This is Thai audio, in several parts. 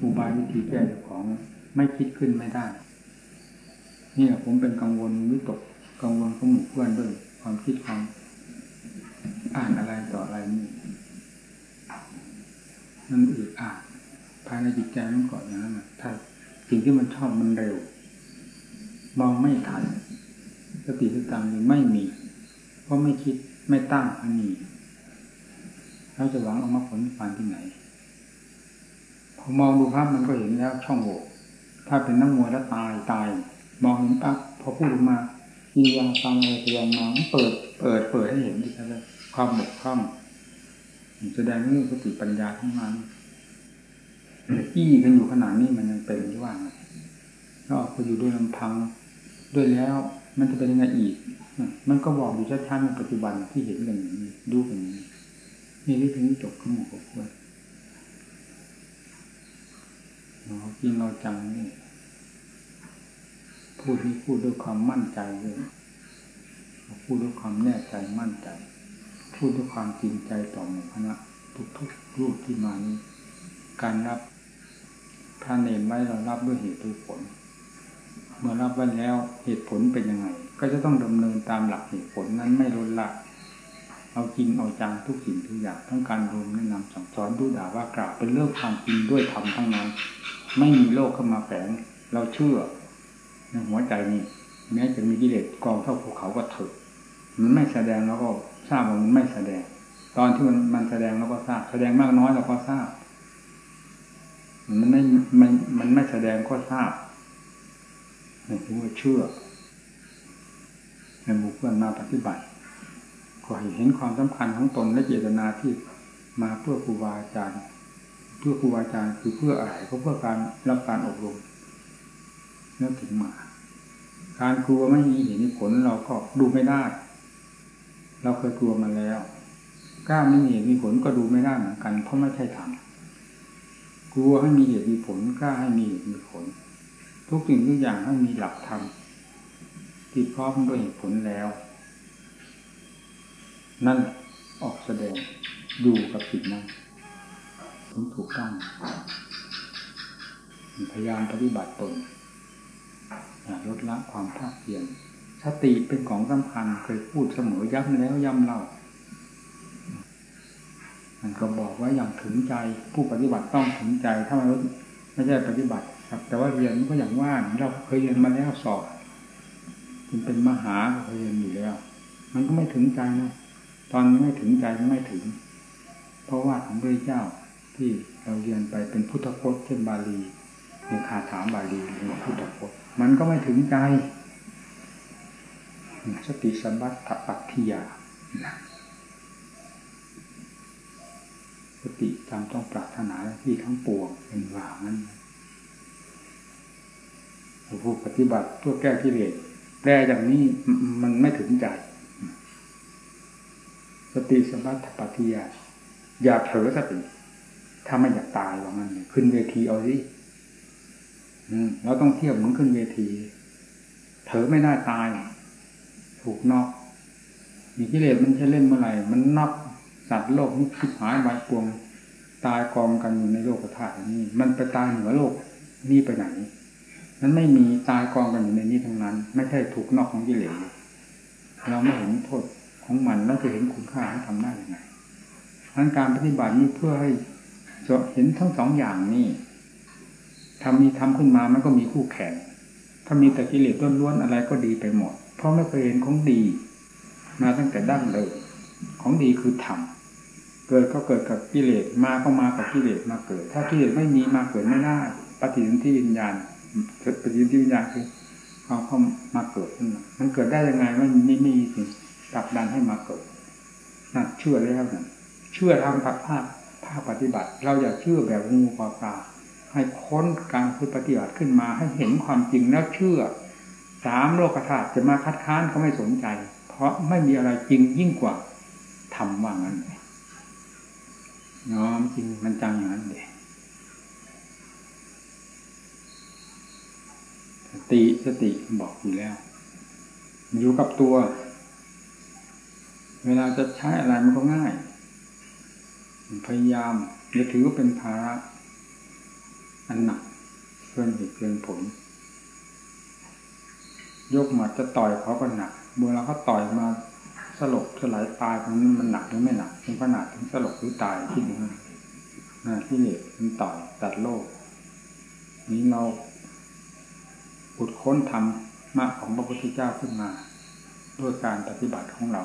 อุบายวิธีแก้เจ้าของไม่คิดขึ้นไม่ได้นี่แหละผมเป็นกังวลวิตกกังวลของหมู่เพื่อนด้วยความคิดความอ่านอะไรต่ออะไรนี่มันอึดอัดภายในจิตใจมันก่อนอย่างนั้นะถ้าสิ่งที่มันชอบมันเร็ว มองไม่ทันสติสตังค์ไม่มี เพราะไม่คิดไม่ตั้งอันนี้เราจะหวังเอามาผลผ่านที่ไหน พอมองดูภาพมันก็เห็นแล้วช่องโหว่ถ้าเป็นนักมวยแล้วตายตาย มองเห็นปั๊บพอพูดออกมามียังฟังอะไรแสดงมาเปิด เปิดเปิดให้เห็นที่แท้ความบกพร่องแสดงเรื่องสติปัญญาทั้งนั้นอี้กันอยู่ขนาดนี้มันยังเป็นที่ว่าเราออกไปอยู่ด้วยลำพังด้วยแล้วมันจะเป็นยังไงอีก มันก็บอกอยู่ชัดๆในปัจจุบันที่เห็นกันอย่างนี้ดูกันอย่างนี้นี่ที่ถึงจบขโมยกับควร เราจริงเราจังนี่พูดที่พูดด้วยความมั่นใจเลยพูดด้วยความแน่ใจมั่นใจ พูดด้วยความจริงใจต่อหมู่คณะทุกๆรูปที่มานี้ การรับพระเนรไว้เรารับด้วยเหตุด้วยผล เมื่อรับไว้แล้วเหตุผลเป็นยังไง ก็จะต้องดำเนินตามหลักเหตุผลนั้นไม่ลดละ เอาจริงเอาจังทุกสิ่งทุกอย่างทั้งการรวมแนะนำสั่งสอนดูด่าว่ากล่าวเป็นเรื่องความจริงด้วยธรรมทั้งนั้น ไม่มีโลกเข้ามาแฝงเราเชื่อในหัวใจนี้แม้จะมีกิเลสกองเท่าภูเขาก็เถอะมันไม่แสดงแล้วก็ทราบว่ามันไม่แสดง ตอนที่มันมันแสดงเราก็ทราบ แสดงมากน้อยเราก็ทราบ มันไม่มันมันไม่แสดงก็ทราบนี่คือว่าเชื่อในบุคคลมาปฏิบัติ ก็เห็นความสำคัญของตนและเจตนาที่มาเพื่อครูบาอาจารย์เพื่อครูบาอาจารย์คือเพื่ออะไรก็เพื่อการรับการอบรมแล้วถึงมา การกลัวไม่มีเหตุผลเราก็ดูไม่ได้ เราเคยกลัวมาแล้วกล้าไม่มีเหตุมีผลก็ดูไม่ได้เหมือนกัน เพราะไม่ใช่ธรรมกลัวให้มีเหตุมีผลกล้าให้มีเหตุมีผล ทุกสิ่งทุกอย่างให้มีหลักธรรมที่พร้อมด้วยเหตุผลแล้ว นั่นออกแสดงดูกับสิ่งนั้นถึงถูกต้องพยายามปฏิบัติตนลดละความภาคเพียรสติเป็นของสำคัญเคยพูดเสมอย้ำแล้วย้ำเล่ามันก็บอกว่าอย่างถึงใจผู้ปฏิบัติต้องถึงใจ ถ้ามันไม่ใช่ปฏิบัติ ครับ แต่ว่าเรียนก็อย่างว่าเราเคยเรียนมาแล้วสอบมันเป็นมหาเคยเรียนอยู่แล้ว มันก็ไม่ถึงใจนะ ตอนไม่ถึงใจไม่ถึง เพราะว่าของพระเจ้าที่เราเรียนไปเป็นพุทธพจน์เช่นบาลีในคาถาบาลีในพุทธพจน์มันก็ไม่ถึงใจ สติสัมบัติปัตถิยาสติตามต้องปรารถนาที่ทั้งปวงเป็นว่างั้นผู้ปฏิบัติเพื่อแก้กิเลสแก้อย่างนี้มันไม่ถึงใจ ติสัมบัติปัตถิยาอย่าเผลอสติถ้าไม่อยากตายว่างั้นขึ้นเวทีเอาสิเราต้องเทียบเหมือนขึ้นเวทีเถอไม่ได้ตาย ถูกนอกมีกิเลสมันใช้เล่นเมื่อไหร่ มันนอกสัตว์โลกนี่คิดหายใบปวง ตายกองกันอยู่ในโลกธาตุนี้ มันไปตายเหนือโลกนี่ไปไหนมันไม่มีตายกองกันอยู่ในนี้ทั้งนั้น ไม่ใช่ถูกนอกของกิเลสเราไม่เห็นโทษ ของมันแล้วจะเห็นคุณค่าให้ทำได้ยังไงทั้งการปฏิบัตินี้เพื่อให้เห็นทั้งสองอย่างนี้ทำมีทำขึ้นมามันก็มีคู่แข่งถ้ามีแต่กิเลสล้วนๆอะไรก็ดีไปหมด เพราะไม่เคยเห็นของดี มาตั้งแต่ดั้งเลยของดีคือธรรมเกิดก็เกิดกับกิเลสมาก็มากับกิเลสมาเกิด ถ้ากิเลสไม่มีมาเกิดไม่ได้ปฏิสนธิวิญญาณปฏิสนธิวิญญาณคือเอาเข้ามาเกิดขึ้นมันเกิดได้ยังไงมันไม่มีสิ่ง ตักดันให้มาเกิดนั่นเชื่อแล้วนะเชื่อทางภาคภาคปฏิบัติ เราอย่าเชื่อแบบงูปลาปลาให้ค้นการคือปฏิบัติขึ้นมาให้เห็นความจริงแล้วเชื่อ สามโลกธาตุจะมาคัดค้านเขาไม่สนใจ เพราะไม่มีอะไรจริงยิ่งกว่าทำว่างั้นเลยน้อมจริงมันจังอย่างนั้นเลยสติสติบอกอยู่แล้ว อยู่กับตัว เวลาจะใช้อะไรมันก็ง่าย พยายามอย่าถือว่าเป็นภาระอันหนักเกินเหตุเกินผล ยกมาจะต่อยเขาก็หนักเมื่อเราเขาต่อยมาสลบสลายตายตรงนี้มันหนักหรือไม่หนักถึงขนาดถึงสลบหรือตายที่ดูนะที่เหล็กมันต่อยตัดโลก นี้เราขุดค้นธรรมะของพระพุทธเจ้าขึ้นมา ด้วยการปฏิบัติของเรา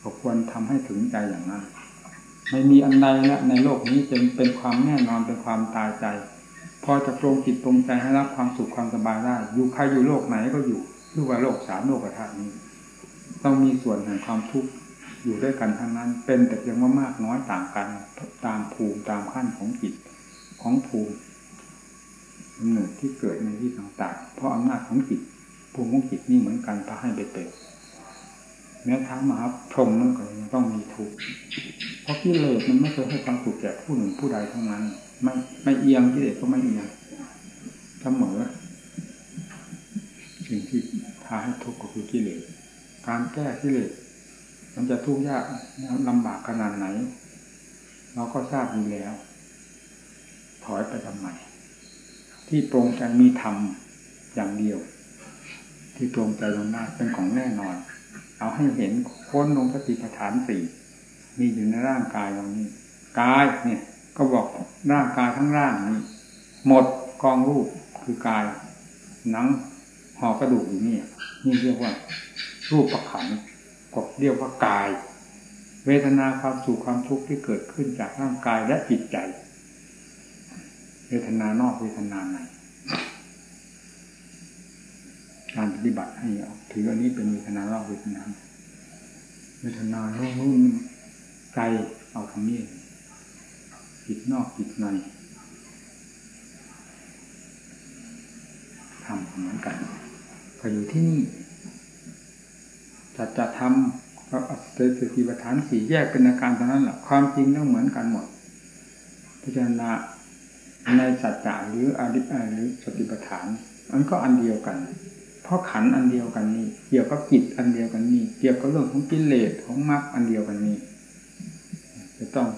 เราควรทำให้ถึงใจอย่างนั้น ไม่มีอันใดละในโลกนี้จะเป็นความแน่นอนเป็นความตายใจ พอจะปรงจิตปรงใจให้รับความสุขความสบายได้ อยู่ใครอยู่โลกไหนก็อยู่คือว่าโลกสามโลกธาตุนี้ ต้องมีส่วนแห่งความทุกข์อยู่ด้วยกันทั้งนั้น เป็นแต่เพียงว่ามากน้อยต่างกัน ตามภูมิตามขั้นของจิตของภูมิหนึ่งที่เกิดในที่ต่างๆ เพราะอำนาจของจิตภูมิของจิตนี่เหมือนกันพาให้ไปเป็น แม้ทั้งมหาพรหมนั่นก็ยังต้องมีทุกข์เพราะกิเลสมันไม่เคยให้ความสุขแก่ผู้หนึ่งผู้ใดทั้งนั้น ไม่ไม่เอียงกิเลสก็ไม่เอียงเสมอสิ่งที่พาให้ทุกข์ก็คือกิเลสการแก้กิเลสมันจะทุกข์ยากลำบากขนาดไหน เราก็ทราบดีแล้ว ถอยไปทำไมที่ตรงใจมีธรรมอย่างเดียว ที่ตรงใจลงได้เป็นของแน่นอน เอาให้เห็นค้นลงสติปัฏฐานสี่มีอยู่ในร่างกายตรงนี้กายเนี่ย ก็บอกร่างกายทั้งร่างนี้หมดกองรูปคือกายหนังห่อกระดูกอยู่นี่นี่เรียกว่า รูปประขันก็เรียกว่ากาย เวทนาความสุขความทุกข์ที่เกิดขึ้นจากร่างกายและจิตใจ เวทนานอกเวทนาใน การปฏิบัติให้ถืออันนี้เป็นเวทนานอกเวทนาเวทนาโน้นใจเอาทำนี้จิตนอกจิตในทำเหมือนกันก็อยู่ที่นี่จะจะทำก็เสติปัฏฐานสี่แยกเป็นอาการเท่านั้นแหละความจริงต้องเหมือนกันหมดพิจารณาในสัจจะหรืออริหรือสติปัฏฐานมันก็อันเดียวกัน ราะขันอันเดียวกันนี่เกี่ยวกับจิตอันเดียวกันนี่เกี่ยวกับเรื่องของกิเลสของมรรคอันเดียวกันนี่จะต้อง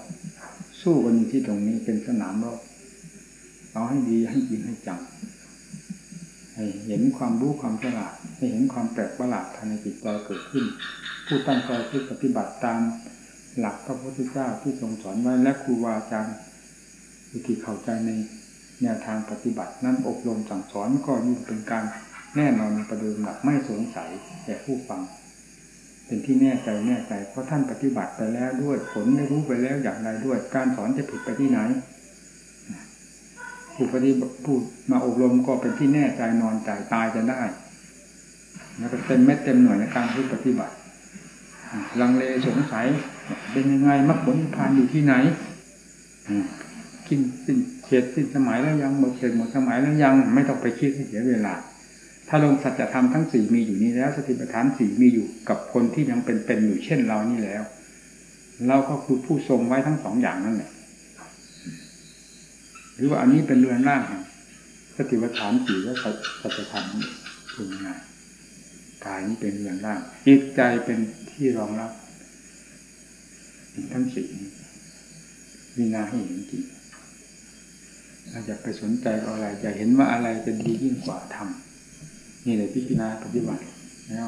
สู้กันอยู่ที่ตรงนี้เป็นสนามรบเอาให้ดีให้จริงให้จังให้เห็นความรู้ความฉลาดให้เห็นความแปลกประหลาดภายในจิตใจเกิดขึ้น ผู้ตั้งใจที่ปฏิบัติตามหลักพระพุทธเจ้าที่ทรงสอนไว้และครูบาอาจารย์ที่เข้าใจในแนวทางปฏิบัตินั้นอบรมสั่งสอนก็ยิ่งเป็นการ แน่นอนประเดิมหลักไม่สงสัยแก่ผู้ฟัง เป็นที่แน่ใจแน่ใจ เพราะท่านปฏิบัติไปแล้วด้วยผลได้รู้ไปแล้วอย่างไรด้วย การสอนจะผิดไปที่ไหน ผู้ปฏิบัติผู้มาอบรมก็เป็นที่แน่ใจนอนใจตายจะได้แล้วก็เต็มเม็ดเต็มหน่วยในการที่ปฏิบัติลังเลสงสัย เป็นยังไงมรรคผลนิพพานอยู่ที่ไหนกินสิ้นเขตสิ้นสมัยแล้วยังหมดเขตหมดสมัยแล้วยังไม่ต้องไปคิดเสียเวลา ถ้าลงสัจธรรมทั้งสี่มีอยู่นี้แล้ว สติปัฏฐานสี่มีอยู่กับคนที่ยังเป็นเป็นอยู่เช่นเรานี่แล้ว เราก็คือผู้ทรงไว้ทั้งสองอย่างนั่นแหละหรือว่าอันนี้เป็นเรือนร่างสติปัฏฐานสี่และสัจธรรมเป็นยังไงกายนี้เป็นเรือนร่างจิตใจเป็นที่รองรับทั้งสี่วินาให้เห็นจริงเราจะไปสนใจอะไรจะเห็นว่าอะไรจะดียิ่งกว่าทำ นี่เลยพิจารณาปฏิบัติแล้ว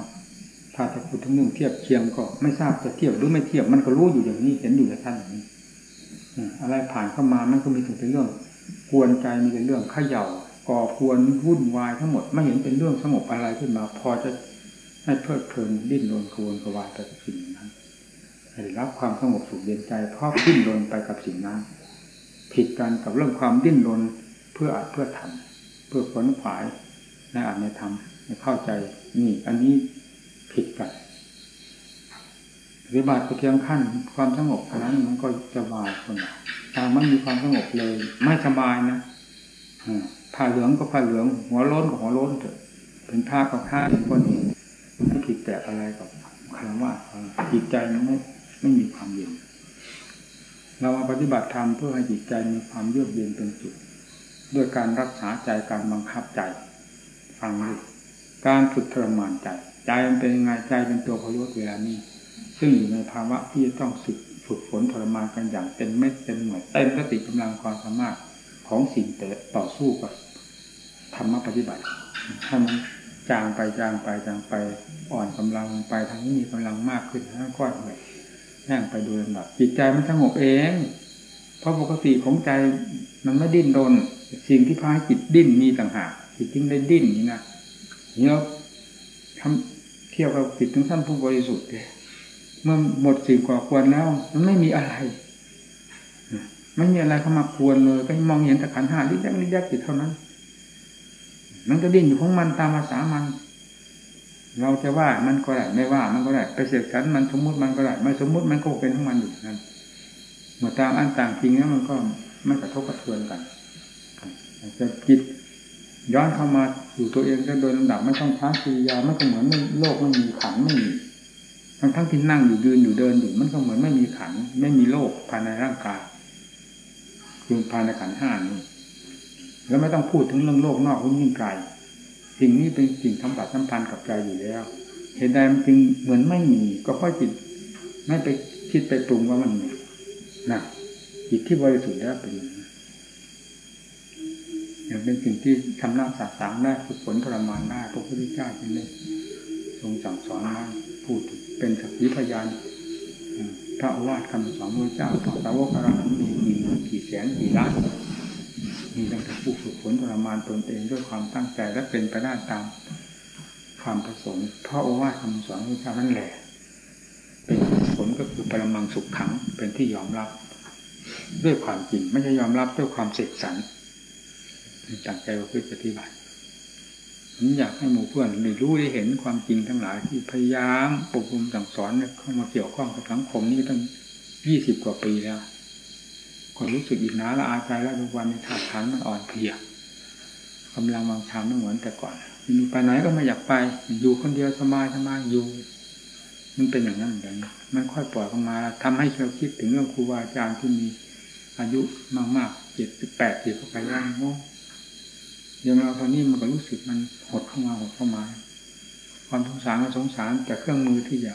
ถ้าจะพูดถึงเรื่องเทียบเคียงก็ไม่ทราบจะเทียบหรือไม่เทียบมันก็รู้อยู่อย่างนี้เห็นอยู่ในท่านอย่างนี้อะไรผ่านเข้ามามันก็มีแต่เป็นเรื่องกวนใจมีแต่เรื่องขย่าก่อควรวุ่นวายทั้งหมดไม่เห็นเป็นเรื่องสงบอะไรขึ้นมา พอจะให้เพลิดเพลินดิ้นรนกวนกวายไปกับสิ่งนั้นให้รับความสงบสุขเย็นใจเพราะดิ้นรนไปกับสิ่งนั้น ผิดกันกับเรื่องความดิ้นรนเพื่ออาจเพื่อทำเพื่อผลขวาย ในอ่าจในธรรมในเข้าใจนี่ อันนี้ผิดกันปฏิบัติเพียงขั้นความสงบนั้นมันก็สบายคนถ้ามันมีความสงบเลย ไม่สบายนะผ้าเหลืองก็ผ้าเหลือง หัวล้นก็หัวล้นเถอะเป็นผ้าก็ผ้าเป็นคนเองไม่ผิดแตกอะไรกับคำว่าจิตใจมันไม่ไม่มีความเย็นเรามาปฏิบัติธรรมเพื่อให้จิตใจมีความเยือกเย็นเป็นสุดด้วยการรักษาใจการบังคับใจ ฟังดูการฝึกทรมานใจ ใจมันเป็นยังไงใจเป็นตัวพยศเวลานี้ ซึ่งอยู่ในภาวะที่จะต้องฝึกฝึกฝนทรมานกันอย่างเต็มเม็ดเต็มหน่วยเต็มสติกำลังความสามารถของสิ่งแต่ต่อสู้กับธรรมปฏิบัติให้มันจางไปจางไปจางไปอ่อนกำลังไปทางนี้มีกำลังมากขึ้นแล้วก็เหนื่อยแห้งไปโดยลำดับจิตใจมันสงบเอง เพราะปกติของใจมันไม่ดิ้นรนสิ่งที่พาให้จิตดิ้นมีต่างหาก จิตจึงได้ดิ้นนี่นะนี่เราทำเที่ยวกับจิตถึงท่านผู้บริสุทธิ์เลยเมื่อหมดสิ่งก่อควรแล้ว มันไม่มีอะไรไม่มีอะไรเข้ามาควรเลยก็มองเห็นแต่ขันห้าลิยักลิยักจิตเท่านั้น มันก็ดิ้นอยู่ของมันตามภาษามัน เราจะว่ามันก็ได้ไม่ว่ามันก็ได้ไปเสกสรรมันสมมุติมันก็ได้ไม่สมมุติมันก็เป็นของมันอยู่นั้นเมื่อตามอันต่างจริงแล้วมันก็ไม่กระทบกระเทือนกันจะจิต ย้อนเข้ามาอยู่ตัวเองจะโดยลำดับไม่ต้องช้ากิริยามันก็เหมือนโลกไม่มีขันไม่มีทั้งทั้งที่นั่งอยู่ยืนอยู่เดินอยู่มันก็เหมือนไม่มีขัน ไม่มีโลกภายในร่างกายคือภายในขันห้านี้แล้วไม่ต้องพูดถึงเรื่องโลกนอกยิ่งไกลสิ่งนี้เป็นสิ่งสัมผัสสัมพันธ์กับใจอยู่แล้ว เหตุใดมันจึงเหมือนไม่มี ก็เพราะจิตไม่ไปคิดไปปรุงว่ามันมีนะจิตที่บริสุทธิ์แล้วเป็น เป็นสิ่งที่ทำหน้าสาสางได้ฝึกฝนทรมานได้พระพุทธเจ้าจึงได้ทรงสั่งสอนมาพูดเป็นสักขีพยานพระอาวาสคำสอนพระเจ้าต่อสาวกอรหันต์มีกี่กี่แสนกี่ล้านมีตั้งแต่ผู้ฝึกฝนทรมานตนเองด้วยความตั้งใจและเป็นไปได้ตามความประสงค์พระโอวาทคำสอนพระเจ้านั่นแหละ เป็นผลก็คือปรมังสุขขังเป็นที่ยอมรับ ด้วยความจริงไม่ใช่ยอมรับด้วยความเสกสรร จากใจว่าเพื่อปฏิบัติผมอยากให้หมู่เพื่อนได้รู้ได้เห็นความจริงทั้งหลายที่พยายามปกคุมสั่งสอนเข้ามาเกี่ยวข้องกับสังคมนี้ตั้งยี่สิบกว่าปีแล้วก็รู้สึกอิจฉาละอาใจแล้วทุกวันในธาตุขันมันอ่อนเพลียกำลังวางชามไม่เหมือนแต่ก่อนมีไปไหนก็ไม่อยากไป อยู่คนเดียวสบายสบายอยู่ มันเป็นอย่างนั้นอย่างนี้มันค่อยปล่อยออกมาทำให้เราคิดถึงเรื่องครูบาอาจารย์ที่มีอายุมากๆเจ็ดสิบแปดสิบเข้าไปแล้วโอย่างเราตอนนี้มันก็รู้สึกมันหดเข้ามาหดเข้ามา ความสงสารก็สงสารแต่เครื่องมือที่จะ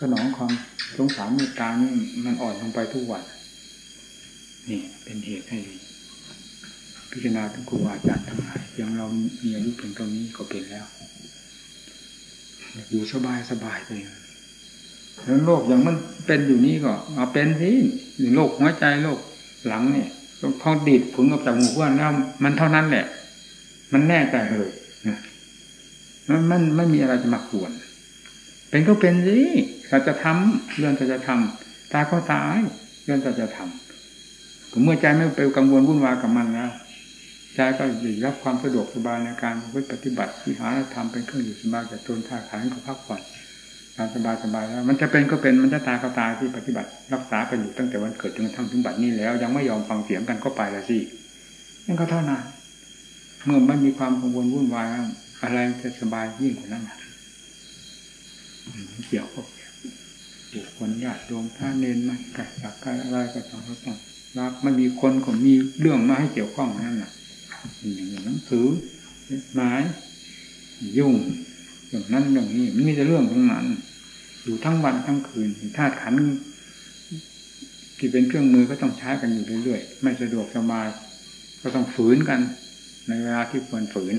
สนองความสงสารเมตตานี่มันอ่อนลงไปทุกวันนี่เป็นเหตุให้พิจารณาถึงครูอาจารย์ทั้งหลายอย่างเรามีอายุเพียงเท่านี้ก็เป็นแล้ว อยู่สบายสบายไปแล้วโรคอย่างมันเป็นอยู่นี้ก็เอาเป็นสิโรคหัวใจโรคหลังเนี่ยพอดีดผุนออกจากหูว่าแล้วมันเท่านั้นแหละ มันแน่ใจเลยมันมันไม่มีอะไรจะมาขวน เป็นก็เป็นสิสัจธรรมเรื่องสัจธรรมตายก็ตายเรื่องสัจธรรมเมื่อใจไม่ไปกังวลวุ่นวายกับมันแล้วใจก็ได้รับความสะดวกสบายในการปฏิบัติวิหาธรรมเป็นเครื่องอยู่สบายจากตนท่าขานก็พักผ่อนการสบายสบายแล้วมันจะเป็นก็เป็นมันจะตายก็ตายที่ปฏิบัติ รักษากันอยู่ตั้งแต่วันเกิดจนกระทั่งถึงบัดนี้แล้ว ยังไม่ยอมฟังเสียงกันก็ไปล้วสินั่นก็เท่านั้น เมื่อไม่มีความกังวลวุ่นวายอะไรจะสบายยิ่งกว่านั้นเกี่ยวกับบุคคลญาติโยมท่าเน้นมาไก่สักไก่อะไรก็ต้องก็ต้องรักไม่มีคนก็มีเรื่องมาให้เกี่ยวข้องนั่นแหละอย่างหนังสือหมายยุ่งอย่างนั้นอย่างนี้มันมีแต่เรื่องของมันอยู่ทั้งวันทั้งคืนธาตุขันที่เป็นเครื่องมือก็ต้องใช้กันอยู่เรื่อยๆ ไม่สะดวกสบาย ก็ต้องฝืนกัน ในเวลาที่ควรฝืน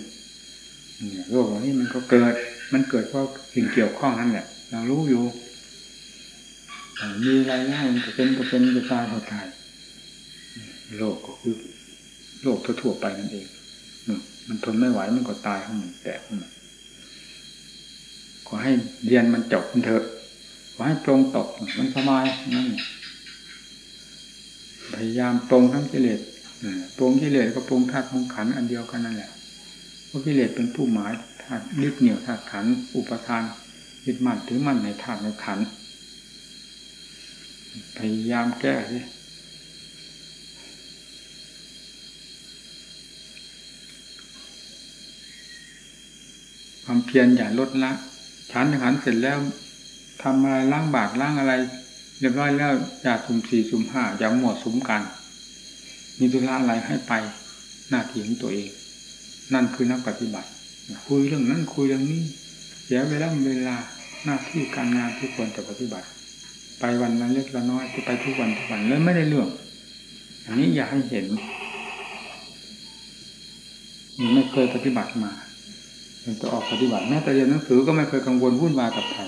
โรคเหล่านี้มันก็เกิด มันเกิดเพราะสิ่งเกี่ยวข้องนั่นแหละ เรารู้อยู่มีอะไรแล้วมันจะเป็นก็เป็นจะตายก็ตายโรคก็คือโรคทั่วๆไปนั่นเองมันทนไม่ไหวมันก็ตายของมันแตกของมันขอให้เรียนมันจบมันเถอะขอให้ตรงตกมันสบายนั่นพยายามตรงทั้งกิเลส ตรงกิเลสก็ปรงธาตุของขันอันเดียวกันนั่นแหละเพราะกิเลสเป็นผู้หมายธาตุยึดเหนี่ยวธาตุขันอุปทานยึดมั่นถือมั่นในธาตุในขันพยายามแก้สิความเพียรอย่าลดละฉันหันเสร็จแล้วทำอะไรล้างบาตรล้างอะไร เรียบร้อยแล้วอย่าสุ่มสี่สุ่มห้าอย่าหมวดสุมกัน มีธุระอะไรให้ไปหน้าที่ของตัวเอง นั่นคือนักปฏิบัติ คุยเรื่องนั้นคุยเรื่องนี้เสียเวลาเวลาหน้าที่การงานที่ควรจะปฏิบัติ ไปวันนั้นเล็กละน้อยไปทุกวันทุกวันแล้วไม่ได้เรื่อง อันนี้อยากให้เห็นไม่เคยปฏิบัติมาจะออกปฏิบัติแม้แต่เรียนหนังสือก็ไม่เคยกังวลวุ่นวายกับใคร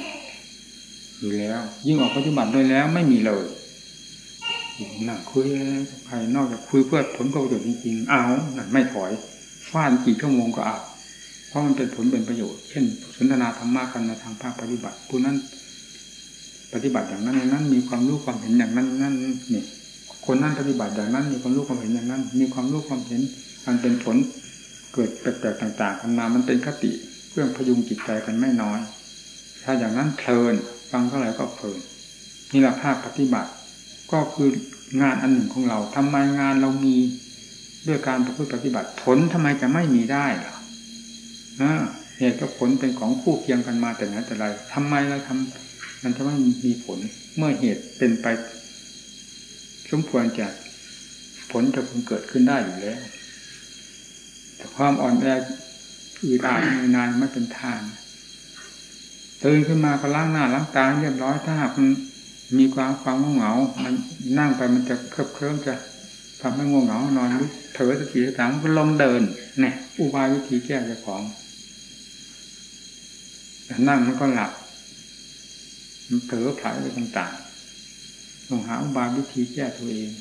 อยู่แล้ว ยิ่งออกปฏิบัติโดยแล้วไม่มีเลย นั่งคุยกับใครนอกจากคุยเพื่อผลประโยชน์จริงๆ เอานั่นไม่ถอยฟาดกี่ชั่วโมงก็เอาเพราะมันเป็นผลเป็นประโยชน์ เช่น สนทนาธรรมะกันในทางภาคปฏิบัติผู้นั้น ปฏิบัติอย่างนั้นอย่างนั้น มีความรู้ความเห็นอย่างนั้นนั่นนี่คนนั้นปฏิบัติอย่างนั้น มีความรู้ความเห็นอย่างนั้น มีความรู้ความเห็นมันเป็นผลเกิดแปลกๆต่างๆกันมามันเป็นคติเครื่องพยุงจิตใจกันไม่น้อย ถ้าอย่างนั้นเพลินฟังเท่าไหร่ก็เพลินนี่แหละภาคปฏิบัติ ก็คืองานอันหนึ่งของเราทำไมงานเรามีด้วยการประพฤติปฏิบัติผลทำไมจะไม่มีได้ล่ะเหตุกับผลเป็นของคู่เคียงกันมาแต่ไหนแต่ไรทำไมเราทำมันจะไม่มีผล เมื่อเหตุเป็นไป สมควรจะผลจะพึงเกิดขึ้นได้อยู่แล้วแต่ความอ่อนแออืดอาดนานไม่เป็นทางตื่นขึ้นมาก็ล้างหน้าล้างตาเรียบร้อยถ้าหากมัน มีความความง่วงเหงา มันนั่งไปมันจะเคลิบเคลิ้มจะทำให้ง่วงเหงานอนลุกเถอสติสตังก็ลงเดินเนี่ยอุบายวิธีแก้เจ้าของแต่นั่งมันก็หลับมันเผลอผลายไปต่างๆต้องหาอุบายวิธีแก้ตัวเอง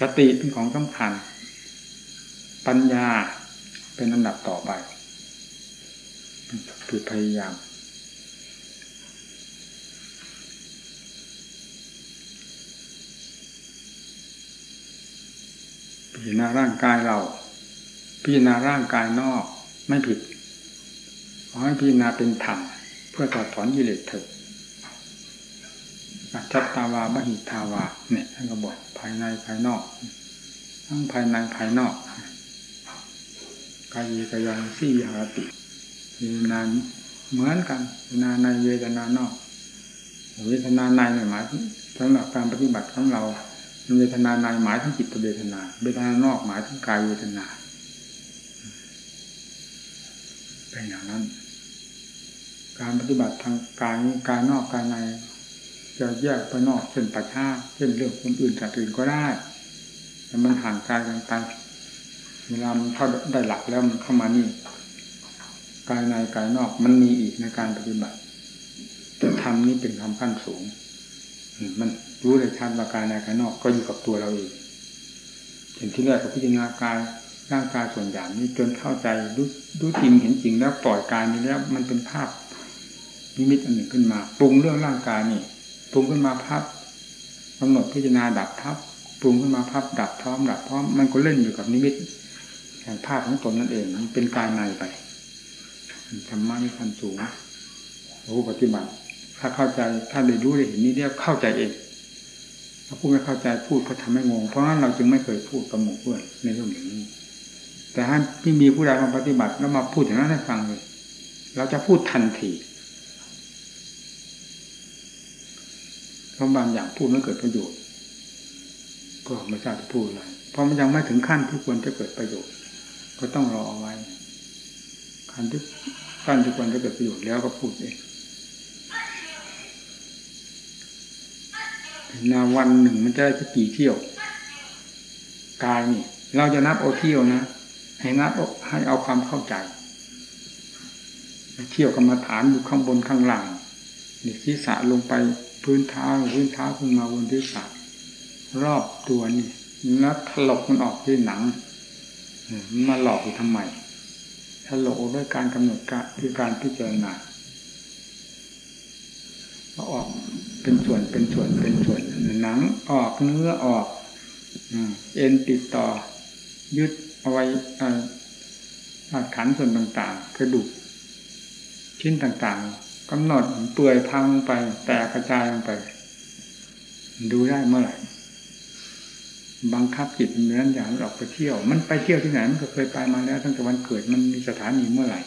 สติเป็นของสำคัญ ปัญญาเป็นอันดับต่อไปคือพยายาม จารณาร่างกายเรา พิจารณาร่างกายนอกไม่ผิดขอให้พิจารณาเป็นธรรมเพื่อตัดถอนกิเลสเถิดอัจฉตาวาบหิทาวา เนี่ยท่านก็บอกภายในภายนอก ทั้งภายในภายนอกกายกายังสี่หาติเวทนาเหมือนกันเวทนาในเวทนานอก เวทนาในหมายสำหรับการปฏิบัติของเรา เวทนาในหมายถึงจิตเวทนา เวทนานอกหมายถึงกายเวทนา เป็นอย่างนั้น การปฏิบัติทางกายกายนอกกายในจะแยกไปนอกเช่นปัจฉาเช่นเรื่องคนอื่นจากอื่นก็ได้แต่มันห่างกายกันไปเวลามันเข้าได้หลักแล้วมันเข้ามานี่กายในกายนอกมันมีอีกในการปฏิบัติแต่ธรรมนี้เป็นธรรมขั้นสูง มันรู้เลยชัดว่ากายในกายนอกก็อยู่กับตัวเราเองเห็นที่แรกก็พิจารณากายร่างกายส่วนใหญ่นี้จนเข้าใจรู้รู้จริงเห็นจริงแล้วปล่อยกายนี้แล้วมันเป็นภาพนิมิตอันหนึ่งขึ้นมา ปรุงเรื่องร่างกายนี่ปรุงขึ้นมาภาพกำหนดพิจารณาดับทับปรุงขึ้นมาภาพดับพร้อมดับพร้อมมันก็เล่นอยู่กับนิมิตแห่งภาพของตนนั่นเองมันเป็นกายในไปธรรมะนี่ขั้นสูงโอ้ปฏิบัติ ถ้าเข้าใจถ้าได้รู้ได้เห็นนี้เรียกเข้าใจเองถ้าพูดไม่เข้าใจพูดก็ทำให้งง เพราะฉะนั้นเราจึงไม่เคยพูดกับหมู่เพื่อนในเรื่องอย่างนี้ แต่ถ้าที่มีผู้ใดมาปฏิบัติแล้วมาพูดอย่างนั้นให้ฟังเลยเราจะพูดทันทีเพราะบางอย่างพูดไม่เกิดประโยชน์ ก็ไม่ทราบจะพูดอะไรเพราะมันยังไม่ถึงขั้นที่ควรจะเกิดประโยชน์ ก็ต้องรอเอาไว้ขั้นที่ขั้นที่ควรจะเกิดประโยชน์แล้วก็พูดเอง นาวันหนึ่งมันจะได้จะกี่เที่ยวกายนี่ เราจะนับโอเที่ยวนะให้นับให้เอาความเข้าใจ เที่ยวกรรมาฐานอยู่ข้างบนข้างล่างนี่ศีรษะลงไปพื้นเท้าพื้นเท้าขึ้นมาบนศีรษะรอบตัวนี่แล้วถลกมันออกที่หนังมาหลอกอยู่ทำไมถลกด้วยการกำหนดการคือการพิจารณาออก เป็นส่วนเป็นส่วนเป็นส่วนหนังออกเนื้อออกเอ็นติดต่อ ยึดเอาไว้อาขันส่วนต่างๆกระดูกชิ้นต่างๆกำหนดเปื่อยพังไป แตกกระจายลงไป ดูได้เมื่อไหร่บังคับจิตเนื้ออย่างออกไปเที่ยว มันไปเที่ยวที่ไหนมันก็เคยไปมาแล้วตั้งแต่วันเกิดมันมีสถานีเมื่อไหร่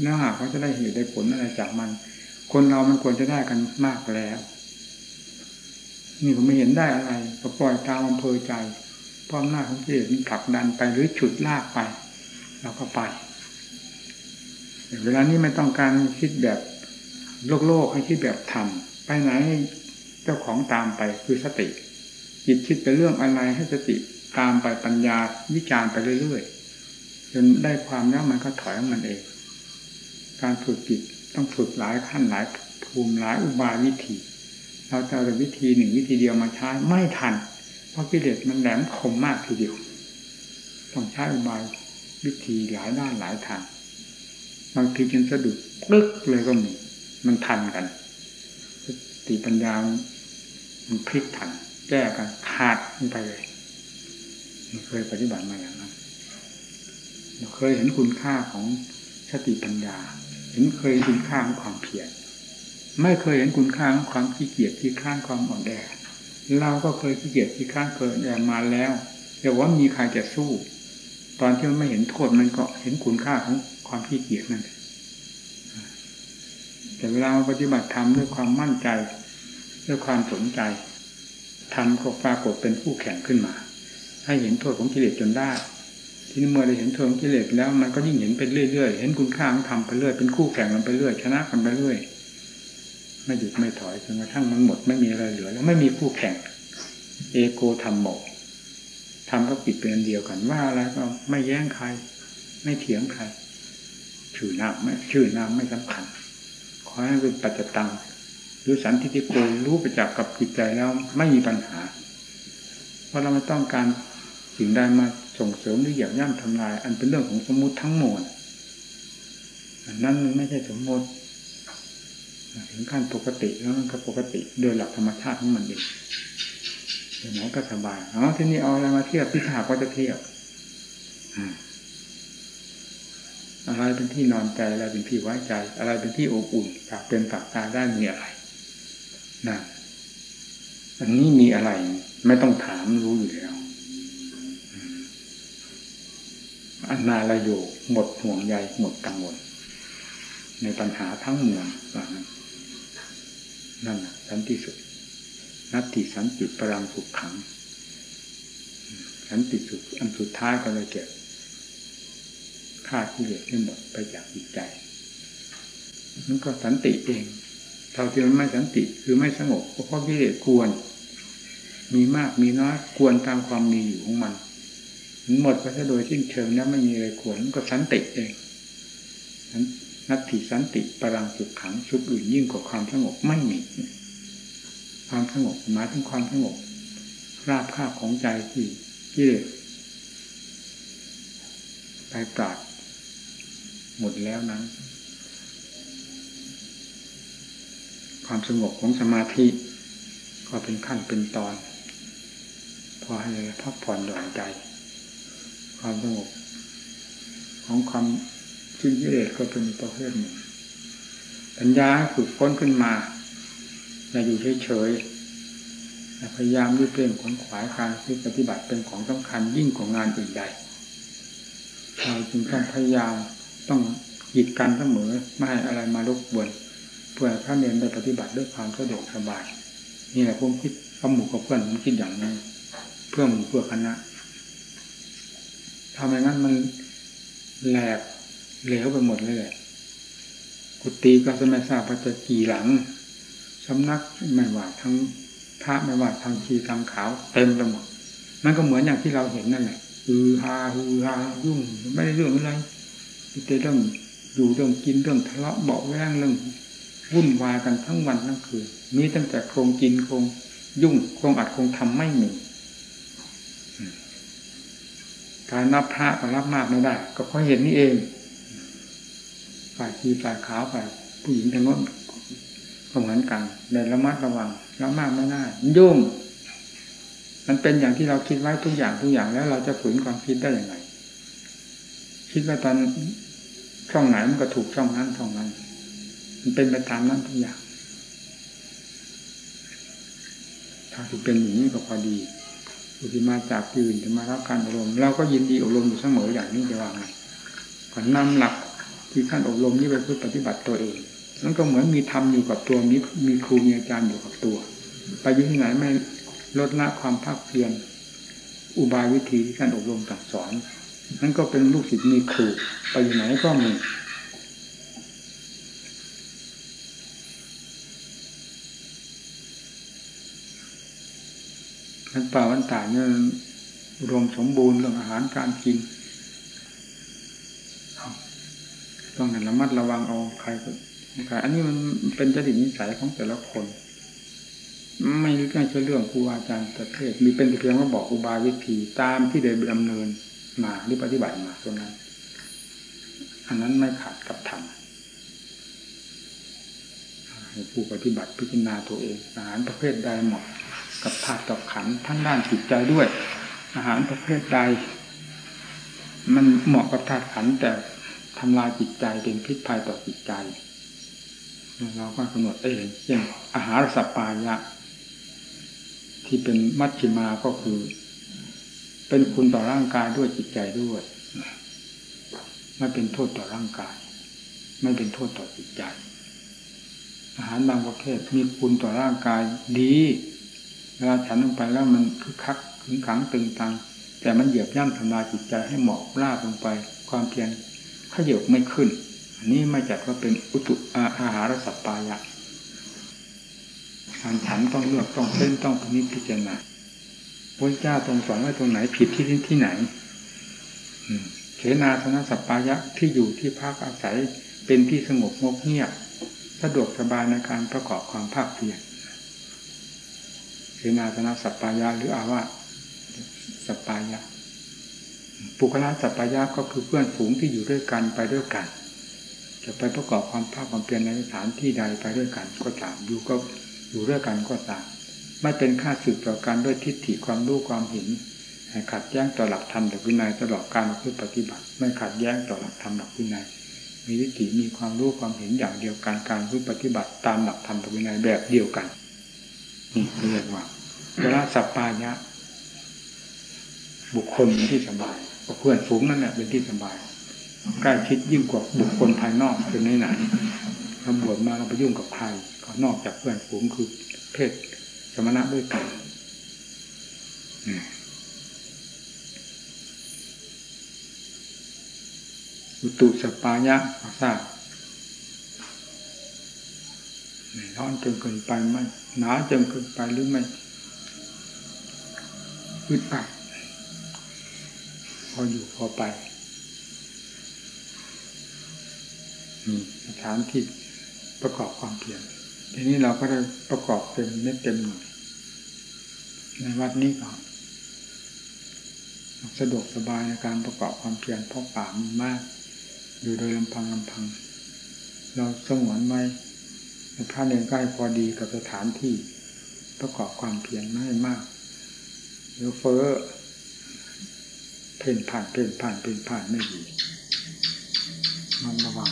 เนื้อหาเขาจะได้เหตุได้ผลอะไรจากมัน คนเรามันควรจะได้กันมากแล้ว นี่ผมไม่เห็นได้อะไรก็ปล่อยตามอำเภอใจพราะอำนาของกิเลสมันผลักดันไปหรือฉุดลากไปเราก็ไปเวลานี้ไม่ต้องการคิดแบบโลกโลกให้คิดแบบธรรมไปไหนเจ้าของตามไปคือสติ จิตคิดไปเรื่องอะไรให้สติตามไปปัญญาวิจารไปเรื่อยๆจนได้ความแล้วมันก็ถอยของมันเอง การฝึกจิต ต้องฝึกหลายขั้นหลายภูมิหลายอุบายวิธี เราจะเอาวิธีหนึ่งวิธีเดียวมาใช้ไม่ทัน เพราะกิเลสมันแหลมคมมากทีเดียว ต้องใช้อุบายวิธีหลายด้านหลายทางบางทีจนสะดุดปึ๊กเลยก็มีมันทันกัน สติปัญญา มันพลิกทัน แก้กันขาดไปเลยมันเคยปฏิบัติมาอย่างนั้นเราเคยเห็นคุณค่าของสติปัญญา เห็นเคยคุณค่าของความเพียรไม่เคยเห็นคุณค่าของความขี้เกียจขี้ข้านความอ่อนแอเราก็เคยขี้เกียจขี้ข้านเคยแอมาแล้วแต่ว่ามีใครจะสู้ ตอนที่มันไม่เห็นโทษมันก็เห็นคุณค่าของความขี้เกียจนั่นแต่เวลาปฏิบัติธรรมด้วยความมั่นใจ ด้วยความสนใจธรรมก็ปรากฏเป็นผู้แข่งขึ้นมา ให้เห็นโทษของกิเลสจนได้ ทีนี้เมื่อได้เห็นโทษของกิเลสแล้ว มันก็ยิ่งเห็นไปเรื่อยๆ เห็นคุณค่าของธรรมไปเรื่อย เป็นคู่แข่งกันไปเรื่อย ชนะกันไปเรื่อย ไม่หยุดไม่ถอยจนกระทั่งมันหมดไม่มีอะไรเหลือ แล้วไม่มีคู่แข่ง เอโกธรรมโมทำก็ปิดเป็นอันเดียวกันว่าอะไรก็ไม่แย้งใคร ไม่เถียงใคร ชื่อนามไม่ชื่อนามไม่สำคัญ ขอให้เป็นปัจจตังหรือสันทิฏฐิโกรู้ประจักษ์กับจิตใจแล้วไม่มีปัญหา เพราะเราไม่ต้องการสิ่งใดมา ส่งเสริมหรือเหยียบย่ำทำลาย อันเป็นเรื่องของสมมุติทั้งหมดอันนั้นมันไม่ใช่สมมติถึงขั้นปกติแล้วมันก็ปกติโดยหลักธรรมชาติของมันเองเดี๋ยวไหนก็สบายอ๋อที่นี่เอาอะไรมาเทียบที่ถาก็จะเทียบอะไรเป็นที่นอนใจอะไรเป็นที่ไว้ใจ อะไรเป็นที่อบอุ่นปากเป็นปากตาได้มีอะไรนะอันนี้มีอะไร ไม่ต้องถามรู้อยู่แล้ว อันนาลโยหมดห่วงใยหมดกังวล ในปัญหาทั้งมวลว่านั้นนั่นสันติสุขนัตติสันติปรังสุขขัง สันติสุขอันสุดท้ายก็เลยเก็บฆ่าที่เหลือที่หมดไปจากจิตใจนั่นก็สันติเองเท่าที่มันไม่สันติคือไม่สงบเพราะกิเลสกวนมีมากมีน้อยกวนตามความมีอยู่ของมัน หมดไปซะโดยสิ้นเชิงแล้วไม่มีอะไรกวนก็สันติเองนัตถิสันติปรังสุขขังชุดอื่นยิ่งกว่าความสงบไม่มีความสงบหมายถึงความสงบราบคาบของใจที่กิเลสไปปราดหมดแล้วนั้น ความสงบของสมาธิ ก็เป็นขั้นเป็นตอน พอให้พักผ่อนหย่อนใจ ความสงบ ของความซึ่งกิเลสก็เป็นประเภทหนึ่งปัญญาฝึกค้นขึ้นมาอย่าอยู่เฉยๆพยายามรีบเร่งขวนขวายการที่ปฏิบัติเป็นของสำคัญยิ่งกว่างานอื่นใดเราจึงต้องพยายามต้องหยิดกันเสมอไม่ให้อะไรมารบกวนเพื่อพระเนรได้ปฏิบัติด้วยความสะดวกสบาย นี่แหละผมคิดกับหมู่กับเพื่อนผมคิดอย่างนั้นเพื่อหมู่เพื่อคณะ ทำอย่างนั้นมันแหลกเหลวไปหมดเลยแหละกุฏิก็จะไม่ทราบว่าจะกี่หลังสำนักไม่ว่าทั้งพระไม่ว่าทางชีทางขาว เต็มไปหมด มันก็เหมือนอย่างที่เราเห็นนั่นแหละฮือฮาฮือฮายุ่งไม่ได้เรื่องอะไรแต่เรื่องอยู่เรื่องกินเรื่องทะเลาะเบาแวงเรื่องวุ่นวายกันทั้งวันทั้งคืนมีตั้งแต่โครงกินโครงยุ่งโครงอัดโครงทำไม่มี การนับพระก็รับมากไม่ได้ ก็เพราะเห็นนี่เอง ฝ่ายชีฝ่ายขาวฝ่ายผู้หญิงทั้งนั้นก็เหมือนกันในระมัดระวังรับมากไม่ได้ยุ่ง มันเป็นอย่างที่เราคิดไว้ทุกอย่างทุกอย่างแล้วเราจะฝืนความคิดได้อย่างไรคิดว่าตอนช่องไหนมันก็ถูกช่องนั้นช่องนั้น มันเป็นไปตามนั้นทุกอย่างถ้าถือเป็นอย่างนี้ก็พอดี อุทิมาจากที่อื่นจะมารับการอบรมเราก็ยินดีอบรมอยู่เสมออย่างนี้จะว่าไงก่อนนำหลักที่ท่านอบรมนี้ไปพื่อปฏิบัติตัวเองนั่นก็เหมือนมีธรรมอยู่กับตัวมีมีครูมีอาจารย์อยู่กับตัว ไปยุ่ที่ไหนไม่ลดละความภาคเพียรอุบายวิธีที่ท่านอบรมสั่งสอนนั่นก็เป็นลูกศิษย์มีครูไปอยู่ไหนก็มี มันป่าวันตาเนี่ยรวมสมบูรณ์เรื่องอาหารการกินต้องระมัดระวังเอาใครใครอันนี้มันเป็นจริตนิสัยของแต่ละคน ไม่ไม่ใช่เรื่องครูอาจารย์ประเทศมีเป็นเพียงว่าบอกอุบายวิธีตามที่ได้ดำเนินมาหรือปฏิบัติมาตรงนั้น อันนั้นไม่ขาดกับธรรมผู้ปฏิบัติพิจารณาตัวเองอาหารประเภทใดเหมาะ กับธาตุกับขันทั้งด้านจิตใจด้วย อาหารประเภทใด มันเหมาะกับธาตุขันแต่ทำลายจิตใจเป็นพิษภัยต่อจิตใจ เราก็กำหนดเองเช่นอาหารสัปปายะ ที่เป็นมัชฌิมาก็คือ เป็นคุณต่อร่างกายด้วยจิตใจด้วยไม่เป็นโทษต่อร่างกาย ไม่เป็นโทษต่อจิตใจ อาหารบางประเภทมีคุณต่อร่างกายดี เวลาฉันลงไปแล้วมันคือคักขึงขังตึงตัง แต่มันเหยียบย่ำทำลายจิตใจให้หมอบราบลงไป ความเพียรขยบไม่ขึ้น อันนี้ไม่จัดว่าเป็นอุตุอาหารสัปปายะการฉันต้องเลือกต้องเส้นต้องพิจพิจารณาพระเจ้าตรงสอนว่าตรงไหนผิดที่ที่ไหนเขนาสนะสัปปายะที่อยู่ที่ภาคอาศัยเป็นที่สงบงบเงียบ สะดวกสบายในการประกอบความภาคเพียร เขนาสนะสัปปายะหรืออาวาสัปปายะปุคละสัปปายะก็คือเพื่อนฝูงที่อยู่ด้วยกันไปด้วยกัน จะไปประกอบความภาคความเพียรในสถานที่ใดไปด้วยกันก็ตามอยู่ก็อยู่ด้วยกันก็ตามไม่เป็นค่าสืบต่อการด้วยทิฏฐิความรู้ความเห็นขัดแย้งต่อหลักธรรมหลักวินัยตลอดการปฏิบัติ ไม่ขัดแย้งต่อหลักธรรมหลักวินัยมีทิฏฐิมีความรู้ความเห็นอย่างเดียวกันการรู้ปฏิบัติตามหลักธรรมหลักวินัยแบบเดียวกัน นี่เรียกว่าเวลาสัปปายะ บุคคลเป็นที่สบายเพื่อนฝูงนั่นแหละเป็นที่สบายใกล้ชิดยิ่งกว่าบุคคลภายนอกเป็นไหนไหนเราบวชมาเราไปยุ่งกับใครก็นอกจากเพื่อนฝูงคือเพศสมณะด้วยกันอุตุสปายะทราบ ร้อนจนเกินไปไม่หนาจนเกินไปหรือไม่อึดอัดพออยู่พอไปนี่สถานที่ประกอบความเพียรทีนี้เราก็ได้ประกอบเป็นเม็ดเต็มหน่วยในวัดนี้ก่อนสะดวกสบายในการประกอบความเพียรเพราะป่ามีมาก อยู่โดยลำพังลำพัง เราสงวนไว้ พระเนรใกล้พอดีกับสถานที่ประกอบความเพียรไม่มากเดี๋ยวเฟ้อเพ่นผ่านเพ่นผ่านเพ่นผ่านไม่ดีมันระวัง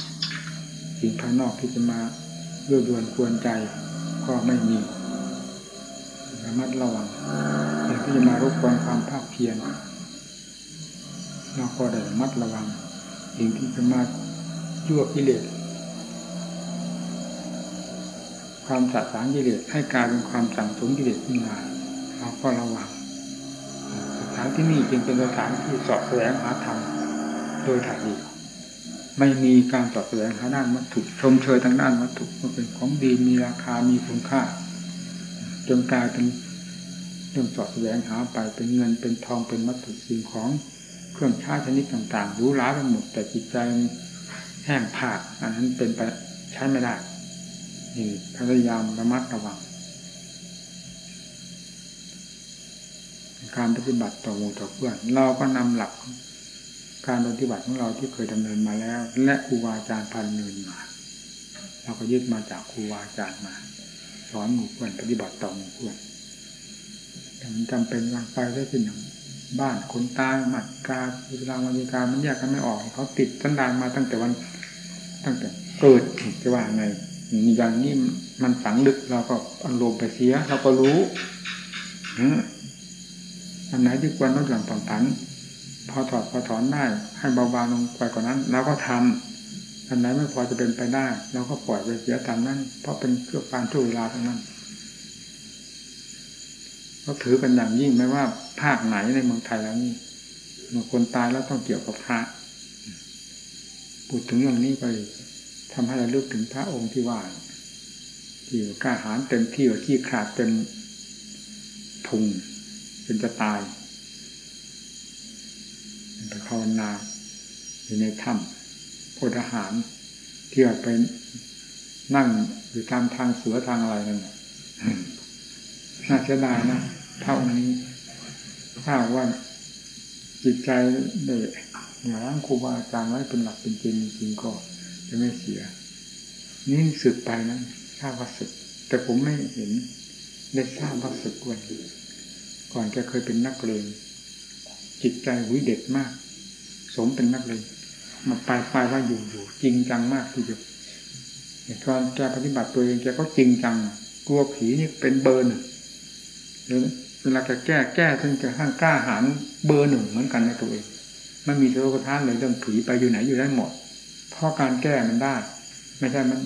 สิ่งภายนอกที่จะมาเรื่อดวนควรใจก็ไม่มีระมัดระวังสิ่งที่จะมารบกวนความภาคเพียรเราก็ได้ระมัดระวังสิ่งที่จะมายั่วกิเลส ความสะสางกิเลสให้กลายเป็นความสั่งสมกิเลสขึ้นมาเราก็ระวังสถานที่นี้จึงเป็นสถานที่สอบแสวงหาธรรมโดยถ่ายดีไม่มีการสอบแสวงหาด้านวัตถุชมเชยทางด้านวัตถุมันเป็นของดีมีราคามีคุณค่าจนกลายเป็นเรื่องสอบแสวงหาไปเป็นเงินเป็นทองเป็นวัตถุสิ่งของเครื่องใช้ชนิดต่างๆรู้ล้าไปหมดแต่จิตใจแห้งผากอันนั้นเป็นไปใช้ไม่ได้ นี่พยายามระมัดระวัง การปฏิบัติต่อหมู่ต่อเพื่อน เราก็นำหลัก การปฏิบัติของเราที่เคยดำเนินมาแล้ว และครูบาอาจารย์พันเนินมา เราก็ยึดมาจากครูบาอาจารย์มา สอนหมู่เพื่อนปฏิบัติต่อหมู่เพื่อนแต่มันจำเป็นวางไปได้เป็นอย่งบ้านคนตายหมัดกาเวลาวันกามันแยกกันไม่ออกเขาติดสันดานมาตั้งแต่วัน ตั้งแต่เกิดจะว่าไง อย่างนี้มันฝังลึกเราก็อารมณ์ไปเสีย เราก็รู้อันไหนที่ควรลดหย่นผ่อนผัน พอถอดพอถอนได้ ให้เบาบางลงไปกว่านั้นเราก็ทำอันไหนไม่พอจะเป็นไปได้เราก็ปล่อยไปเสียตามนั้น เพราะเป็นเครื่องการช่วเวลาทั้งนั้นก็ถือเป็นอย่างยิ่งไม่ว่าภาคไหนในเมืองไทยแล้วนี่เมื่อคนตายแล้วต้องเกี่ยวกับพระพูดถึงเรื่องนี้ไป ทำให้เราลึกถึงพระองค์ที่ว่าที่กล้าหาญเต็มที่ว่าที่ขาดเต็มพุงเป็นจะตายไปภาวนาอยู่ในถ้ำพลทหารที่ไปนั่งอยู่ตามทางเสือทางอะไรนั่นน่าเสียดายนะเท่านี้ถ้าว่าจิตใจเด็กหลังครูบาอาจารย์ไว้เป็นหลักเป็นเกณฑ์จริงๆก็ จะไม่เสีย นี่สึกไปนะทราบว่าสึก แต่ผมไม่เห็นได้ทราบว่าสึกวันก่อนแกเคยเป็นนักเลงจิตใจหุยเด็ดมาก สมเป็นนักเลงมาปลายปลายว่าอยู่อยู่จริงจังมากทีเดียวตอนแกปฏิบัติตัวเองแกก็จริงจัง กลัวผีนี่เป็นเบอร์หนึ่งเวลาแกแก้แก้ถึงจะห้างกล้าหาญเบอร์หนึ่งเหมือนกันในตัวเองไม่มีโลกทานเลยเรื่องผีไปอยู่ไหนอยู่ได้หมด เพราะการแก้มันได้ ไม่ใช่มัน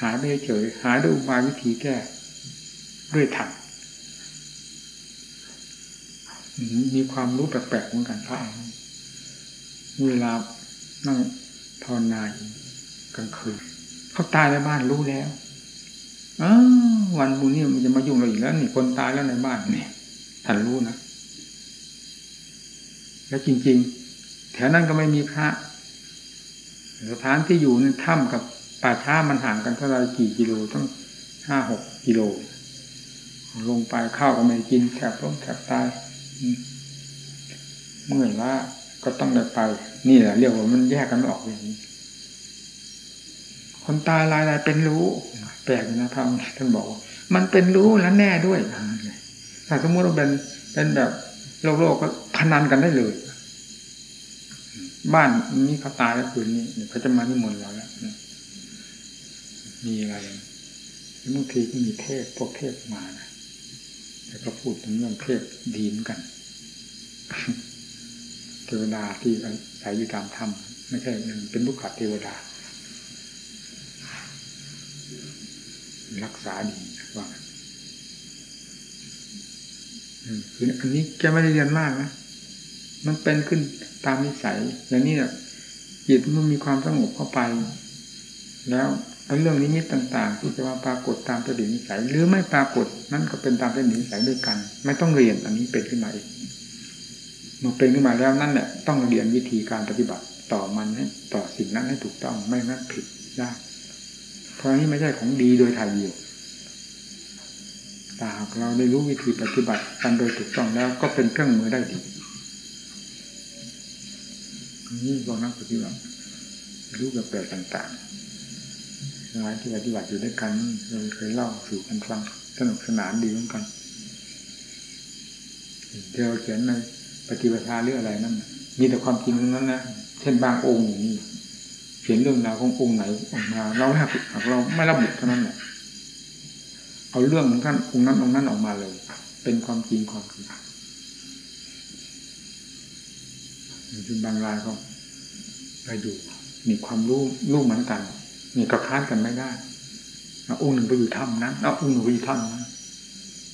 หายไปเฉยหาด้วยอุบายวิธีแก้ ด้วยถังมีความรู้แปลกๆเหมือนกันพระเวลานั่งภาวนากลางคืนเขาตายในบ้านรู้แล้วอวันบุญนี่มันจะมายุ่งเราอีกแล้วนี่คนตายแล้วในบ้านนี่ท่านรู้นะแล้วจริง ๆ แถวนั้นก็ไม่มีพระ สถานที่อยู่ในถ้ำกับป่าช้ามันห่างกันเท่าไรกี่กิโลต้องห้าหกกิโล ลงไปข้าวก็ไม่กินแถบล้มแถบตายเมื่อยล้าก็ต้องได้ไป นี่แหละเรียกว่ามันแยกกันออกอย่างนี้คนตายลายลายเป็นรู้ แปลกนะพระท่านบอกว่ามันเป็นรู้แล้วแน่ด้วยถ้าสมมติเราเป็นเป็นแบบโลกโลกก็พนันกันได้เลย บ้านนี้เขาตายแล้วคืนนี้เขาจะมานิมนต์เราแล้วมีอะไรบางทีก็มีเทพพวกเทพมานะแต่ก็พูดถึงเรื่องเทพดีเหมือนกันเทวดาที่อาศัยอยู่ตามถ้ำไม่ใช่เป็นลูกขัดเทวดา รักษาดีว่าคืออันนี้แกไม่ได้เรียนมากนะมันเป็นขึ้น ตามนิสัยอย่างนี้แหละจิตมันมีความสงบเข้าไป แล้วเรื่องนิมิตต่าง ๆ ที่จะมาปรากฏตามตัวดินิสัย หรือไม่ปรากฏนั่นก็เป็นตามตัวดินิสัยด้วยกัน ไม่ต้องเรียนอันนี้เป็นขึ้นมาเองเมื่อเป็นขึ้นมาแล้วนั่นแหละต้องเรียนวิธีการปฏิบัติต่อมันให้ต่อสิ่งนั้นให้ถูกต้องไม่งั้นผิดได้เพราะนี้ไม่ใช่ของดีโดยถ่ายเดียวแต่หากเราได้รู้วิธีปฏิบัติกันโดยถูกต้องแล้วก็เป็นเครื่องมือได้ดี นี่บอกนักปฏิบัติรู้กับแปลต่างๆหลายที่ปฏิบัติอยู่ด้วยกันเราเคยเล่าสู่กันฟังสนุกสนานดีเหมือนกันเดี๋ยวเขียนในปฏิบัติหรืออะไรนั่นมีแต่ความจริงนั้นนะเช่นบางองค์นี้เขียนเรื่องราวขององค์ไหนออกมาเราไม่เราไม่ระบุเท่านั้นแหละเอาเรื่องของท่านองค์นั้นองค์นั้นออกมาเลย เป็นความจริงความจริง จนบางรายก็ไปดูมีความรู้รู้เหมือนกันนี่ก็ค้านกันไม่ได้เอาองค์หนึ่งไปอยู่ถ้ำนั้นเอาองค์หนึ่งไปอยู่ถ้ำนั้น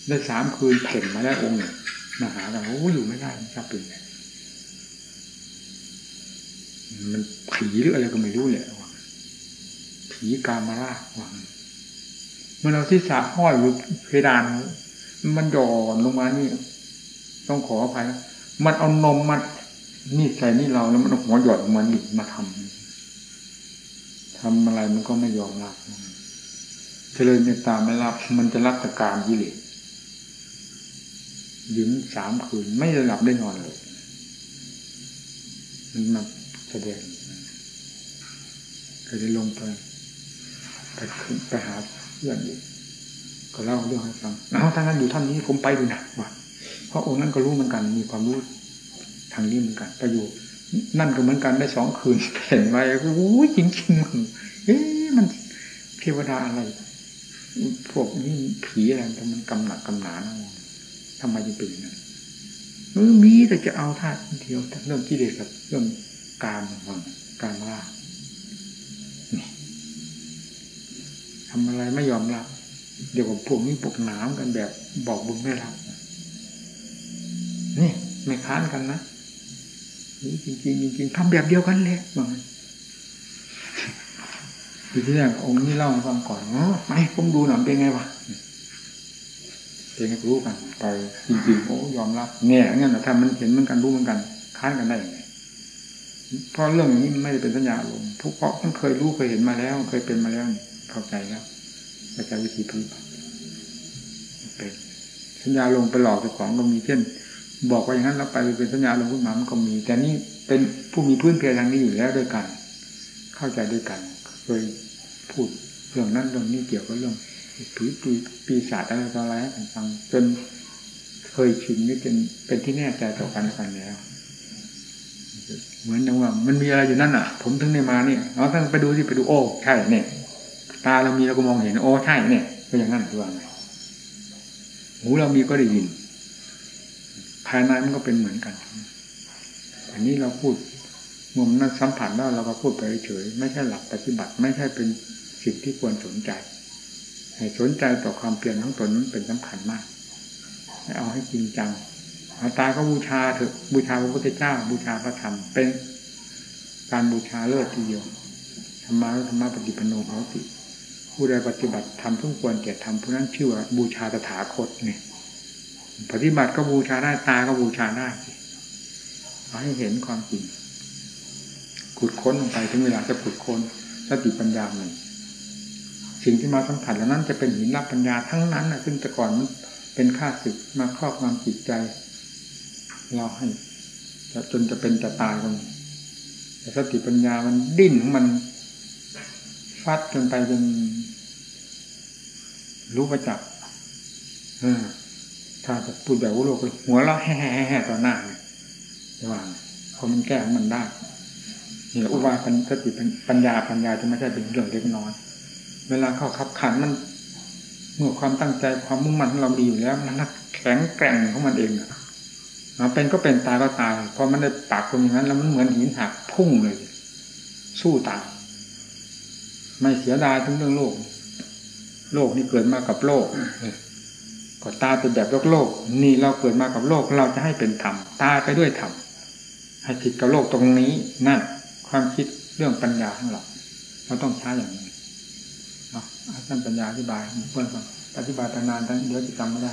ได้สามคืนเพ่นมาแล้วองค์หนึ่งมาหากันโอ้อยู่ไม่ได้จะเป็นไงมันผีหรืออะไรก็ไม่รู้เลยว่าผีกามาล่าว่าเมื่อเราที่สาห้อยอยู่เพดาน มันหย่อนลงมานี่ ต้องขออภัยมันเอานมมัน นี่ใส่นี่เราแล้วมันหัวหยอดมันอีกมาทำทำอะไรมันก็ไม่ยอมรับเจริญเมตตาไม่รับ มันจะรับตะการกิเลสยืนสามคืนไม่ได้หลับได้นอนเลยมันมาแสดงเคยได้ลงไปไปขึ้นไปหาเพื่อนอีกก็เล่าเรื่องให้ฟังแล้วท่านนั้นอยู่ท่านนี้ผมไปดูนักว่ะเพราะองค์นั้นก็รู้เหมือนกันมีความรู้ ทางนี้เหมือนกันไปอยู่ นั่นก็เหมือนกันได้สองคืนเห็นไว้โอ้ยจริงจริงมันเอ๊ะมันเทวดาอะไร พวกนี้ผีอะไรแต่มันกำหนักกำหนานะทำไมจึงเป็นอย่างนั้นเออมีแต่จะเอาท่าเดียวเรื่องกิเลสกับเรื่องการมันการล่าทำอะไรไม่ยอมรับ เดี๋ยวกับพวกนี้พวกหนามกันแบบบอกบุญไม่รับนี่ไม่ค้านกันนะ จริงจริงจริงทำแบบเดียวกันเลยบอกทีที่แรกองค์นี้เล่าให้ฟังก่อนอ๋อไปผมดูหน่อยเป็นไงวะเป็นไงรู้กัน ไปจริงๆโอ้ยอมรับเนี่ยงั้นนะถ้ามันเห็นเหมือนกันรู้เหมือนกัน ค้านกันได้ยังไงเพราะเรื่องอย่างนี้มันไม่ได้เป็นสัญญาอารมทุกเพราะมันเคยรู้เคยเห็นมาแล้ว เคยเป็นมาแล้วเข้าใจแล้วเข้าใจวิธีปฏิบัติเป็นสัญญาลงไปหลอกเจ้าของก็มีเช่น บอกว่าอย่างนั้นแล้วไปเป็นสัญญาลงขึ้นมามันก็มี แต่นี่เป็นผู้มีพื้นเพทางนี้อยู่แล้วด้วยกัน เข้าใจด้วยกันเคยพูดเรื่องนั้นเรื่องนี้เกี่ยวกับเรื่องผีปีปีศาจอะไรต่ออะไรให้ฟังจนเคยชินนี่เป็นเป็นที่แน่ใจต่อกันและกันแล้ว เหมือนอย่างว่า มันมีอะไรอยู่นั่นอะ ผมถึงได้มาเนี่ยเราต้องไปดูที่ไปดูโอ้ใช่เนี่ยตาเรามีเราก็มองเห็นโอ้ใช่เนี่ยก็อย่างนั้นคือว่าไงหูเรามีก็ได้ยิน ภายในมันก็เป็นเหมือนกัน อันนี้เราพูดมุมนั้นสัมผัสแล้วเราก็พูดไปเฉยไม่ใช่หลักปฏิบัติไม่ใช่เป็นสิ่งที่ควรสนใจ ให้สนใจต่อความเปลี่ยนของตนนั้นเป็นสำคัญมากให้เอาให้จริงจังเอาตาก็บูชาเถอะบูชาพระพุทธเจ้า บูชาพระธรรมเป็นการบูชาเลิศทีเดียวธรรมะธรรมะปฏิปโนโหติผู้ใดปฏิบัติทำทุกควรแก่ทำผู้นั้นชื่อว่าบูชาตถาคตเนี่ย ปฏิบัติก็บูชาได้ตาก็บูชาได้เอาให้เห็นความจริงขุดค้นลงไปถึงเวลาจะขุดค้นสติปัญญาหนึ่งสิ่งที่มาสัมผัสเหล่านั้นจะเป็นหินรับปัญญาทั้งนั้นนะซึ่งแต่ก่อนมันเป็นข้าศึกมาครอบงำจิตใจเราให้จนจะเป็นจะตายกันแต่สติปัญญามันดิ้นของมันฟัดจนไปจนรู้ประจักษ์ ถ้าจะพูดแบบว่าโลกหัวเราะแห่ๆต่อหน้าเนี่ยว่าเพรามันแก้ของมันได้นี่อุบายสติปัญญาปัญญาจะไม่ใช่เป็นเรื่องเล็กน้อย เวลาเข้าขับขันมันเมื่อความตั้งใจความมุ่งมั่นของเรามีอยู่แล้ว มันนักแข็งแกร่งของมันเองอะเป็นก็เป็นตายก็ตายพอมันได้ปากตรงอย่างนั้น แล้วมันเหมือนหินหักพุ่งเลย สู้ตายไม่เสียดายทั้งเรื่องโลก โลกนี่เกิดมากับโลก ก็ตายเป็นแบบโลกโลก นี่เราเกิดมากับโลกเราจะให้เป็นธรรมตายไปด้วยธรรมให้ผิดกับโลกตรงนี้นั่นความคิดเรื่องปัญญาของเราเราต้องใช้อย่างนี้เนาะท่านปัญญาอธิบายเพื่อนฟังอธิบายตั้งนานตั้งเดี๋ยวจะจำไม่ได้